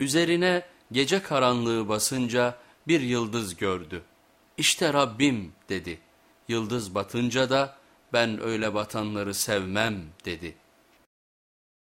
Üzerine gece karanlığı basınca bir yıldız gördü. İşte Rabbim dedi. Yıldız batınca da ben öyle batanları sevmem dedi.''